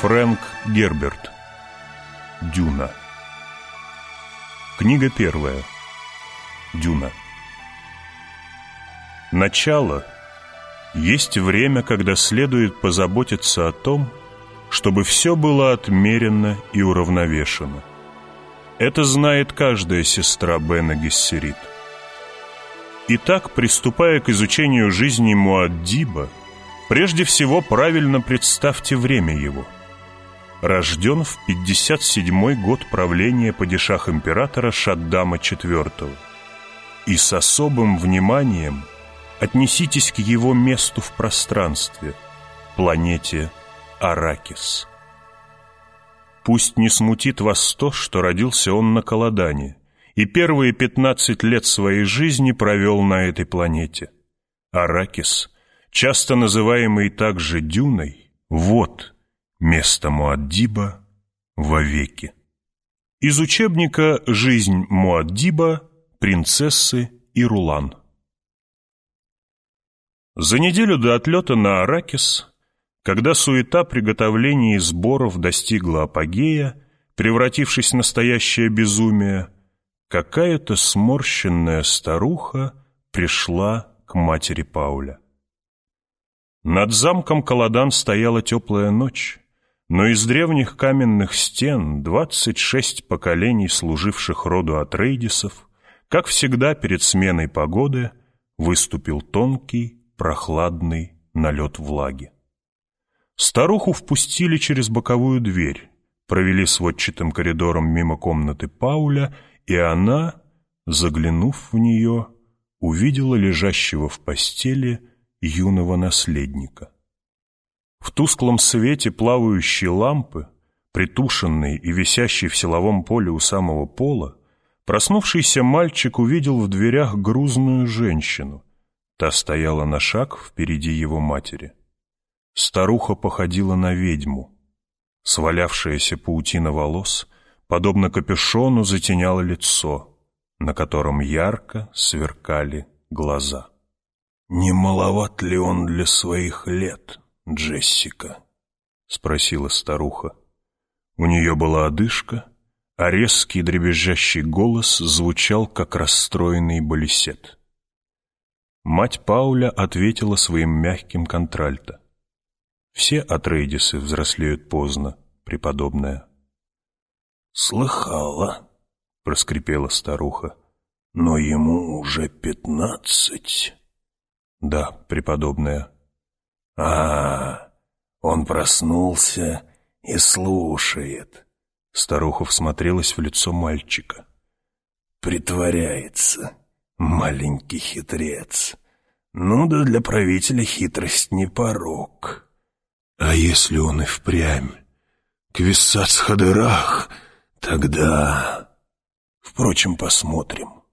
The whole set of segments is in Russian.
Фрэнк Герберт Дюна Книга первая Дюна Начало Есть время, когда следует позаботиться о том, чтобы все было отмерено и уравновешено. Это знает каждая сестра Бена Гессерит. Итак, приступая к изучению жизни Муаддиба, прежде всего правильно представьте время его. Рожден в 57-й год правления падишах императора Шаддама IV. И с особым вниманием отнеситесь к его месту в пространстве, планете Аракис. Пусть не смутит вас то, что родился он на Каладане и первые пятнадцать лет своей жизни провел на этой планете. Аракис, часто называемый также Дюной, вот место Муаддиба вовеки. Из учебника «Жизнь Муаддиба, принцессы и Рулан». За неделю до отлета на Аракис когда суета приготовлений и сборов достигла апогея, превратившись в настоящее безумие, какая-то сморщенная старуха пришла к матери Пауля. Над замком Каладан стояла теплая ночь, но из древних каменных стен двадцать шесть поколений служивших роду Атрейдисов, как всегда перед сменой погоды, выступил тонкий, прохладный налет влаги. Старуху впустили через боковую дверь, провели сводчатым коридором мимо комнаты Пауля, и она, заглянув в нее, увидела лежащего в постели юного наследника. В тусклом свете плавающей лампы, притушенной и висящей в силовом поле у самого пола, проснувшийся мальчик увидел в дверях грузную женщину. Та стояла на шаг впереди его матери. Старуха походила на ведьму. Свалявшаяся паутина волос, подобно капюшону, затеняла лицо, на котором ярко сверкали глаза. «Не маловат ли он для своих лет, Джессика?» — спросила старуха. У нее была одышка, а резкий дребезжащий голос звучал, как расстроенный балисет. Мать Пауля ответила своим мягким контральто. Все Атрейдисы взрослеют поздно, преподобная. «Слыхала», — проскрипела старуха, — «но ему уже пятнадцать». «Да, преподобная». «А, он проснулся и слушает». Старуха всмотрелась в лицо мальчика. «Притворяется, маленький хитрец. Ну да для правителя хитрость не порог». А если он и впрямь Квиссац-Хадырах, тогда... Впрочем, посмотрим.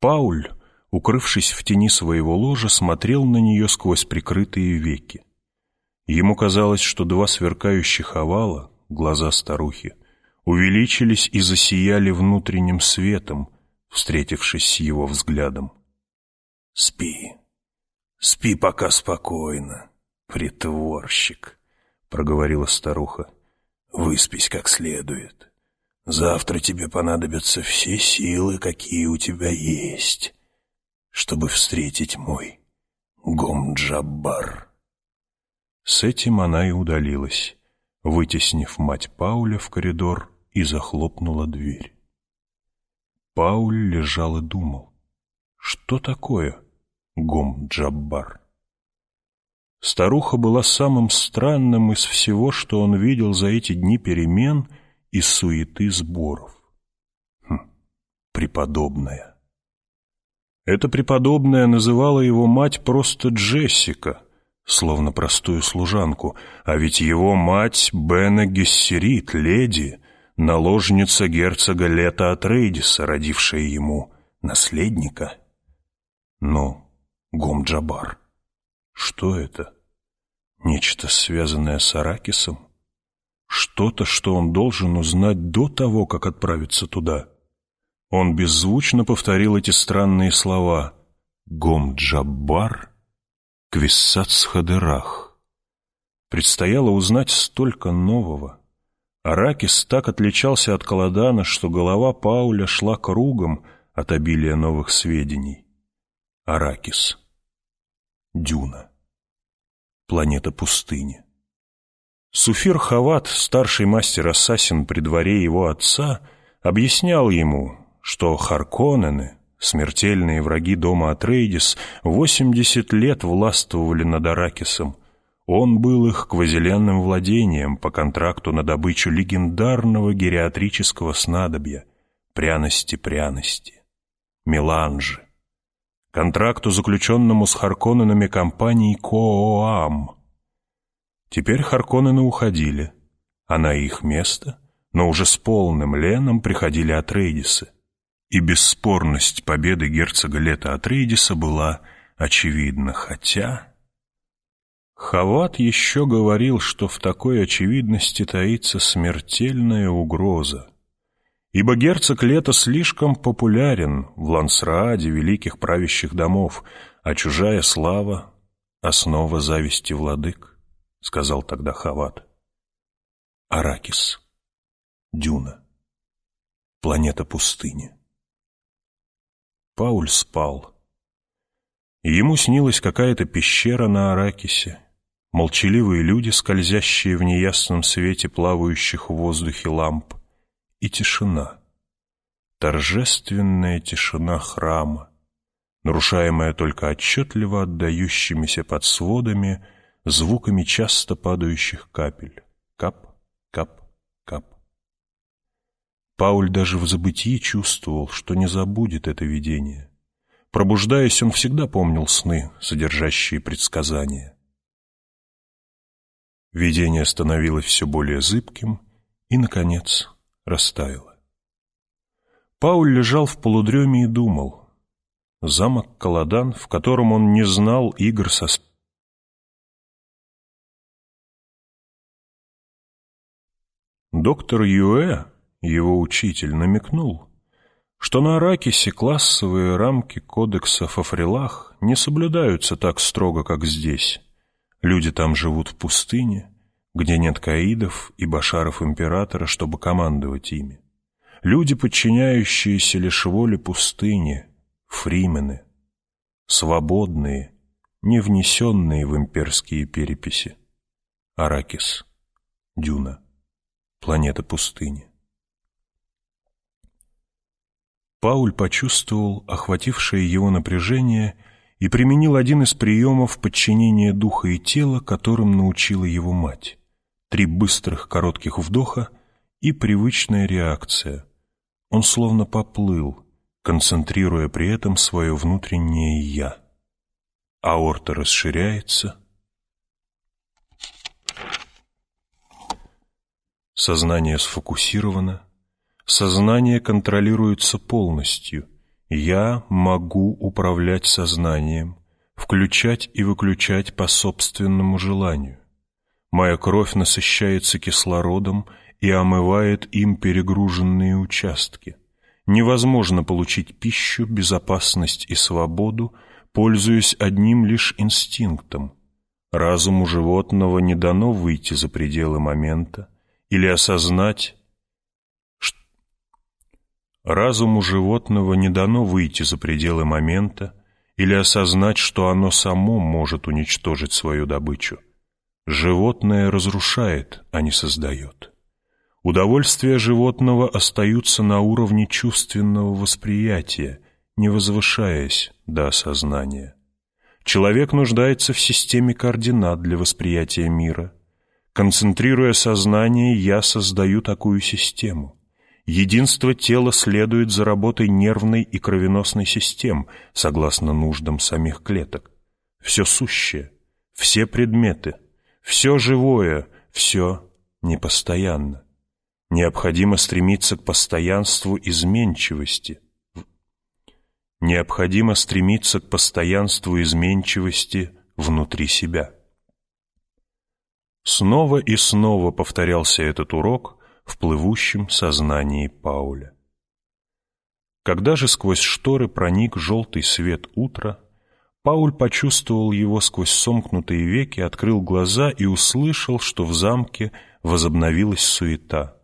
Пауль, укрывшись в тени своего ложа, смотрел на нее сквозь прикрытые веки. Ему казалось, что два сверкающих овала, глаза старухи, увеличились и засияли внутренним светом, встретившись с его взглядом. «Спи, спи пока спокойно», «Притворщик», — проговорила старуха, — «выспись как следует. Завтра тебе понадобятся все силы, какие у тебя есть, чтобы встретить мой Гомджаббар». С этим она и удалилась, вытеснив мать Пауля в коридор и захлопнула дверь. Пауль лежал и думал, что такое Гомджаббар? Старуха была самым странным из всего, что он видел за эти дни перемен и суеты сборов. Хм, преподобная. Эта преподобная называла его мать просто Джессика, словно простую служанку, а ведь его мать Бена Гессерит, леди, наложница герцога Лета Атрейдиса, родившая ему наследника. Но Гомджабар что это? Нечто, связанное с Аракисом? Что-то, что он должен узнать до того, как отправиться туда? Он беззвучно повторил эти странные слова «Гом-Джаббар, Квиссац-Хадерах». Предстояло узнать столько нового. Аракис так отличался от Каладана, что голова Пауля шла кругом от обилия новых сведений. Аракис. Дюна. Планета пустыни. Суфир Хават, старший мастер-ассасин при дворе его отца, объяснял ему, что Харконнены, смертельные враги дома Атрейдис, 80 лет властвовали над Аракисом. Он был их квазиленным владением по контракту на добычу легендарного гериатрического снадобья пряности-пряности, меланжи. Контракту, заключенному с Харконненами компанией Кооам. Теперь Харконнены уходили, а на их место, но уже с полным леном приходили Атрейдисы и бесспорность победы герцога Лета Атрейдиса была очевидна, хотя... Хават еще говорил, что в такой очевидности таится смертельная угроза, ибо герцог Лета слишком популярен в Лансрааде великих правящих домов, а чужая слава — основа зависти владык, — сказал тогда Хават. Аракис. Дюна. Планета пустыни. Пауль спал. Ему снилась какая-то пещера на Аракисе, молчаливые люди, скользящие в неясном свете плавающих в воздухе ламп, и тишина, торжественная тишина храма, нарушаемая только отчетливо отдающимися под сводами звуками часто падающих капель. Кап, кап, кап. Пауль даже в забытии чувствовал, что не забудет это видение. Пробуждаясь, он всегда помнил сны, содержащие предсказания. Видение становилось все более зыбким и, наконец, растаяло. Пауль лежал в полудреме и думал. Замок Каладан, в котором он не знал игр со Доктор Юэ его учитель намекнул, что на Аракисе классовые рамки кодекса Фафрилах не соблюдаются так строго, как здесь. Люди там живут в пустыне, где нет каидов и башаров императора, чтобы командовать ими. Люди, подчиняющиеся лишь воле пустыни, фримены, свободные, не внесенные в имперские переписи. Аракис, Дюна, планета пустыни. Пауль почувствовал охватившее его напряжение и применил один из приемов подчинения духа и тела, которым научила его мать. Три быстрых коротких вдоха и привычная реакция. Он словно поплыл, концентрируя при этом свое внутреннее «я». Аорта расширяется. Сознание сфокусировано, Сознание контролируется полностью. Я могу управлять сознанием, включать и выключать по собственному желанию. Моя кровь насыщается кислородом и омывает им перегруженные участки. Невозможно получить пищу, безопасность и свободу, пользуясь одним лишь инстинктом. Разуму животного не дано выйти за пределы момента или осознать, Разуму животного не дано выйти за пределы момента или осознать, что оно само может уничтожить свою добычу. Животное разрушает, а не создает. Удовольствия животного остаются на уровне чувственного восприятия, не возвышаясь до осознания. Человек нуждается в системе координат для восприятия мира. Концентрируя сознание, я создаю такую систему – Единство тела следует за работой нервной и кровеносной систем, согласно нуждам самих клеток. Все сущее, все предметы, все живое, все непостоянно. Необходимо стремиться к постоянству изменчивости. Необходимо стремиться к постоянству изменчивости внутри себя. Снова и снова повторялся этот урок – в плывущем сознании Пауля. Когда же сквозь шторы проник желтый свет утра, Пауль почувствовал его сквозь сомкнутые веки, открыл глаза и услышал, что в замке возобновилась суета.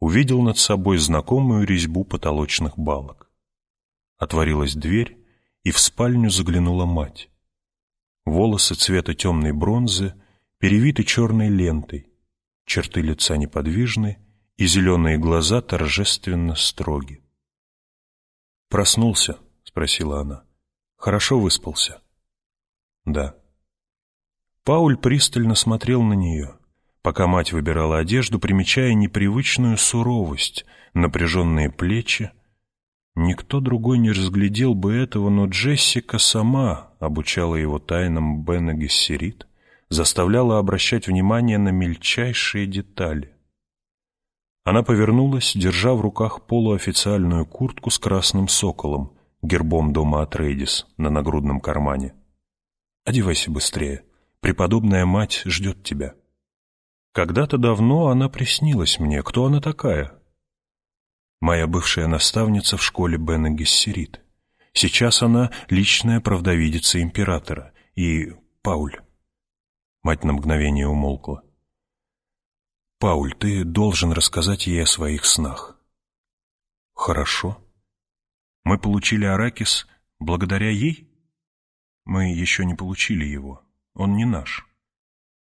Увидел над собой знакомую резьбу потолочных балок. Отворилась дверь, и в спальню заглянула мать. Волосы цвета темной бронзы перевиты черной лентой, черты лица неподвижны, и зеленые глаза торжественно строги. «Проснулся?» — спросила она. «Хорошо выспался?» «Да». Пауль пристально смотрел на нее, пока мать выбирала одежду, примечая непривычную суровость, напряженные плечи. Никто другой не разглядел бы этого, но Джессика сама обучала его тайнам Бена Гессерит, заставляла обращать внимание на мельчайшие детали. Она повернулась, держа в руках полуофициальную куртку с красным соколом, гербом дома Атрейдис на нагрудном кармане. «Одевайся быстрее. Преподобная мать ждет тебя». Когда-то давно она приснилась мне. Кто она такая? Моя бывшая наставница в школе Бена Гессерит. Сейчас она личная правдовидица императора. И Пауль. Мать на мгновение умолкла. «Пауль, ты должен рассказать ей о своих снах». «Хорошо. Мы получили Аракис благодаря ей?» «Мы еще не получили его. Он не наш».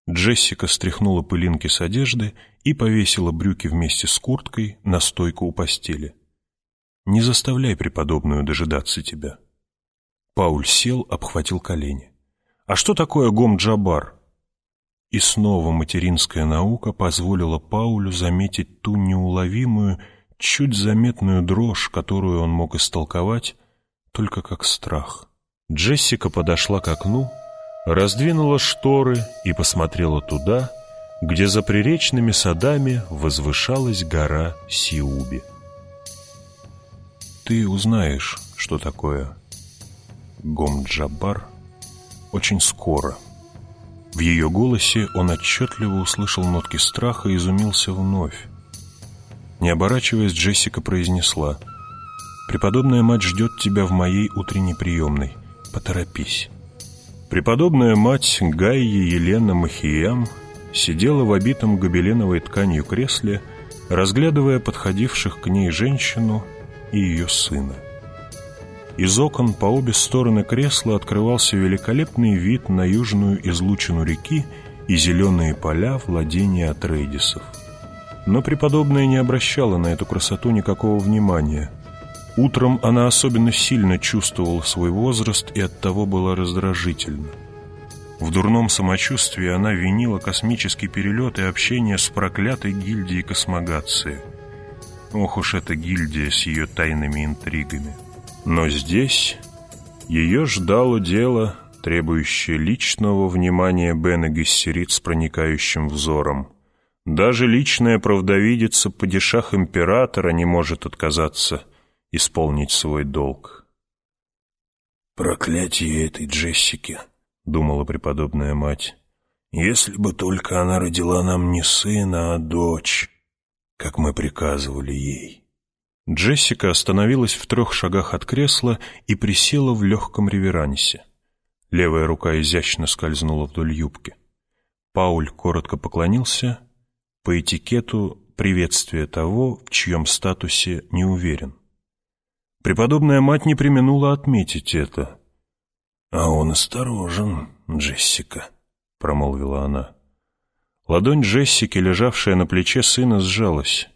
Джессика стряхнула пылинки с одежды и повесила брюки вместе с курткой на стойку у постели. «Не заставляй преподобную дожидаться тебя». Пауль сел, обхватил колени. «А что такое гом-джабар?» И снова материнская наука позволила Паулю заметить ту неуловимую, чуть заметную дрожь, которую он мог истолковать только как страх. Джессика подошла к окну, раздвинула шторы и посмотрела туда, где за приречными садами возвышалась гора Сиуби. «Ты узнаешь, что такое Гомджабар очень скоро». В ее голосе он отчетливо услышал нотки страха и изумился вновь. Не оборачиваясь, Джессика произнесла «Преподобная мать ждет тебя в моей утренней приемной. Поторопись». Преподобная мать Гайи Елена Махиям сидела в обитом гобеленовой тканью кресле, разглядывая подходивших к ней женщину и ее сына. Из окон по обе стороны кресла открывался великолепный вид на южную излучину реки и зеленые поля владения Атрейдисов. Но преподобная не обращала на эту красоту никакого внимания. Утром она особенно сильно чувствовала свой возраст и оттого была раздражительна. В дурном самочувствии она винила космический перелет и общение с проклятой гильдией космогации. Ох уж эта гильдия с ее тайными интригами. Но здесь ее ждало дело, требующее личного внимания Бена Гессерит с проникающим взором. Даже личная правдовидица падишах императора не может отказаться исполнить свой долг. «Проклятие этой Джессики», — думала преподобная мать. «Если бы только она родила нам не сына, а дочь, как мы приказывали ей». Джессика остановилась в трех шагах от кресла и присела в легком реверансе. Левая рука изящно скользнула вдоль юбки. Пауль коротко поклонился, по этикету приветствие того, в чьем статусе не уверен. Преподобная мать не применула отметить это. «А он осторожен, Джессика», — промолвила она. Ладонь Джессики, лежавшая на плече сына, сжалась.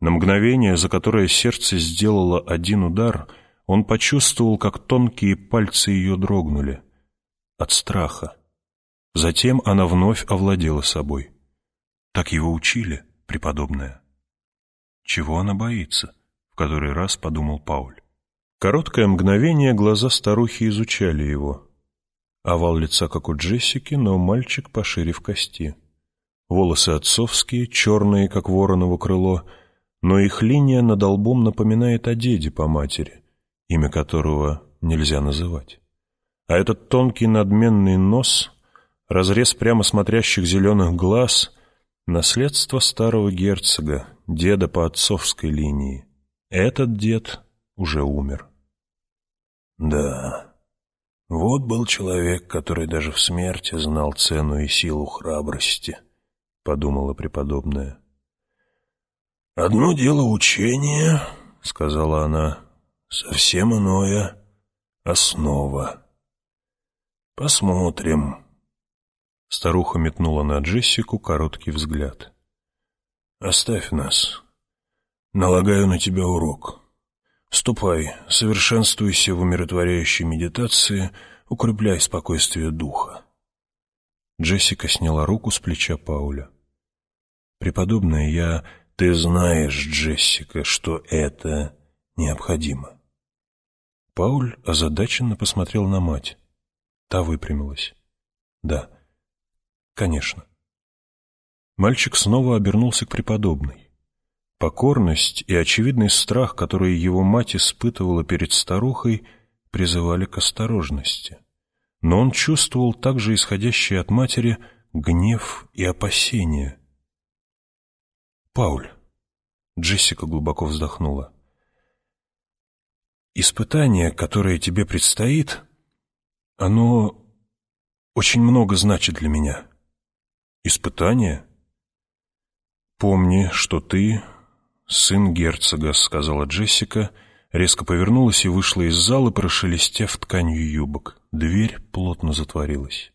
На мгновение, за которое сердце сделало один удар, он почувствовал, как тонкие пальцы ее дрогнули. От страха. Затем она вновь овладела собой. Так его учили, преподобная. Чего она боится? В который раз подумал Пауль. Короткое мгновение глаза старухи изучали его. Овал лица, как у Джессики, но мальчик пошире в кости. Волосы отцовские, черные, как вороново крыло — но их линия над лбом напоминает о деде по матери, имя которого нельзя называть. А этот тонкий надменный нос, разрез прямо смотрящих зеленых глаз — наследство старого герцога, деда по отцовской линии. Этот дед уже умер. Да, Вот был человек, который даже в смерти знал цену и силу храбрости, — подумала преподобная. «Одно дело учение, — сказала она, — совсем иное — основа. Посмотрим». Старуха метнула на Джессику короткий взгляд. «Оставь нас. Налагаю на тебя урок. Ступай, совершенствуйся в умиротворяющей медитации, укрепляй спокойствие духа». Джессика сняла руку с плеча Пауля. «Преподобная, я...» «Ты знаешь, Джессика, что это необходимо». Пауль озадаченно посмотрел на мать. Та выпрямилась. «Да, конечно». Мальчик снова обернулся к преподобной. Покорность и очевидный страх, которые его мать испытывала перед старухой, призывали к осторожности. Но он чувствовал также исходящие от матери гнев и опасения. «Пауль», — Джессика глубоко вздохнула, — «испытание, которое тебе предстоит, оно очень много значит для меня». «Испытание?» «Помни, что ты сын герцога», — сказала Джессика, резко повернулась и вышла из зала, прошелестев тканью юбок. Дверь плотно затворилась.